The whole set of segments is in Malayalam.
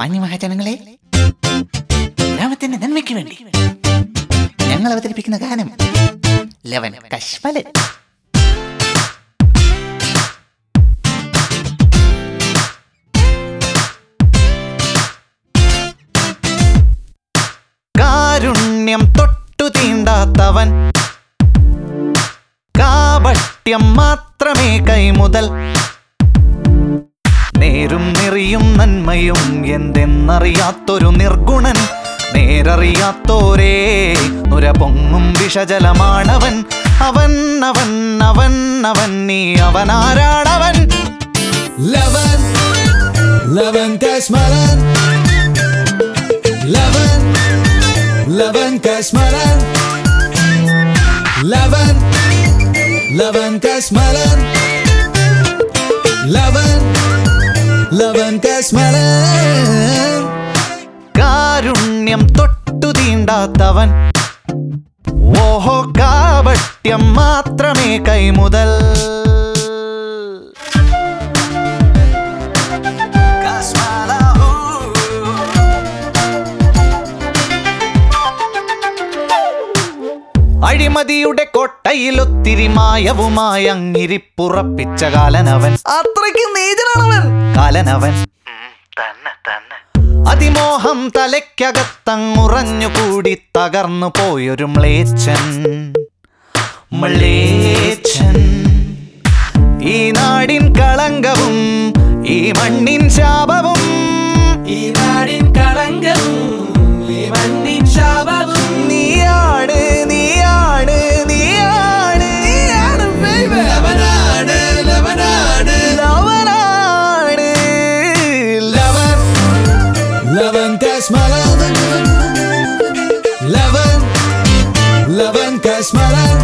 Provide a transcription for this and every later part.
മാന്യമഹാജനങ്ങളെ ഗ്രാമത്തിന്റെ നന്മയ്ക്ക് വേണ്ടി. ഞങ്ങൾ അവതരിപ്പിക്കുന്ന ഗാനം ലവൻ കശ്മലൻ. കാരുണ്യം തൊട്ടു തീണ്ടാത്തവൻ. കാപട്യം മാത്രമേ കൈമുതൽ. നേരും നിറിയും നന്മയും എന്തെന്നറിയാത്തൊരു നിർഗുണൻ. നേരറിയാത്തോരേ നുര പൊങ്ങും വിഷജലമാണവൻ. അവൻ അവൻ അവൻ അവൻ നീ അവനാരാണവൻ. Lavan Kasmaran Lavan, Lavan Kasmaran Lavan, Lavan Kasmaran Lavan, Kasmaran കാരുണ്യം തൊട്ടു തീണ്ടാത്തവൻ. ഓഹോ കാവട്ട്യം മാത്രമേ കൈമുതൽ. അഴിമതിയുടെ കൊട്ടയിലൊത്തിരി മായവുമായി അങ്ങിരിപ്പുറപ്പിച്ച കാലനവൻ. അത്രയ്ക്ക് നീചനാണവൻ. കാലനവൻ. അതിമോഹം തലയ്ക്കകത്തങ്ങുറഞ്ഞു കൂടി തകർന്നു പോയൊരു മ്ലേച്ഛൻ. മ്ലേച്ഛൻ. ഈ നാടിൻ കളങ്കവും ഈ മണ്ണിൻ ശാപവും ലവൻ കസ്മലൻ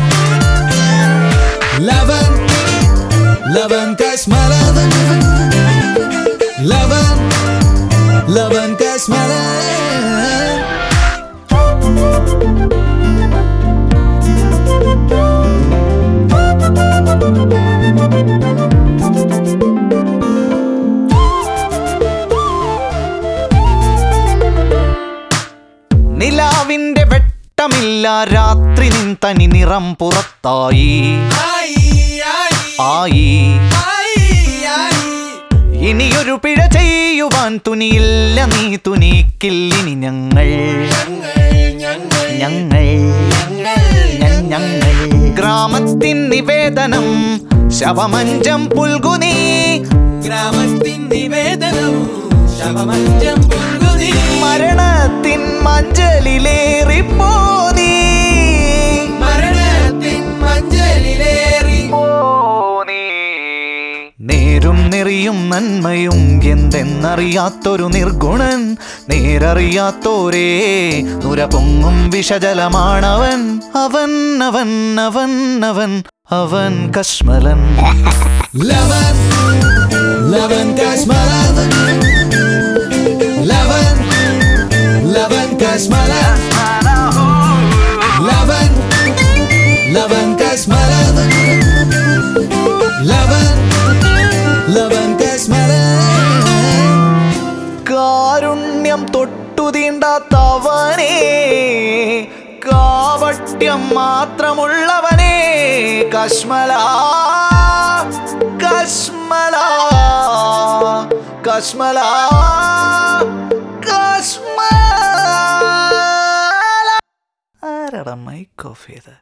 ലവൻ ലവൻ കസ്മലൻ ലവൻ ലവൻ വെട്ടമില്ല രാത്രി നിൻ തനി നിറം പുറത്തായി. ആയി. ഇനിയൊരു പിഴ ചെയ്യുവാൻ തുനിയില്ല. നീ തുനിക്കില്ലിനി ഞങ്ങൾ. ഞങ്ങൾ. ഞങ്ങൾ. ഗ്രാമത്തിൻ നിവേദനം. ശവമഞ്ചം പുൽകുനി. ഗ്രാമത്തിൻ നിവേദനം. ശവമഞ്ചം പുൽകുനി. മരണത്തിൻ മഞ്ചലിലേറിപ്പോ നെറിയും നന്മയും എന്തെന്നറിയാത്തൊരു നിർഗുണൻ. നേരറിയാത്തോരേ നുര പൊങ്ങും വിഷജലമാണവൻ. അവൻ അവൻ അവൻ അവൻ അവൻ കശ്മലൻ. ലവൻ ലവൻ കശ്മലൻ. ലവൻ ലവൻ കസ്മലൻ കാരുണ്യം തൊട്ടു തീണ്ടാത്തവനേ കാവട്യം മാത്രമുള്ളവനേ കശ്മല കശ്മല കശ്മല കശ്മല ആരാടാ മൈക്ക് ഓഫ് ചെയ്ത്